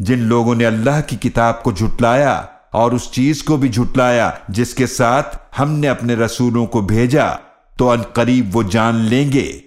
जिन लोगों ने अल्लाह की किताब को झुटलाया और उस चीज़ को भी झुटलाया जिसके साथ हमने अपने रसूलों को भेजा तो अनकरीब वो जान लेंगे।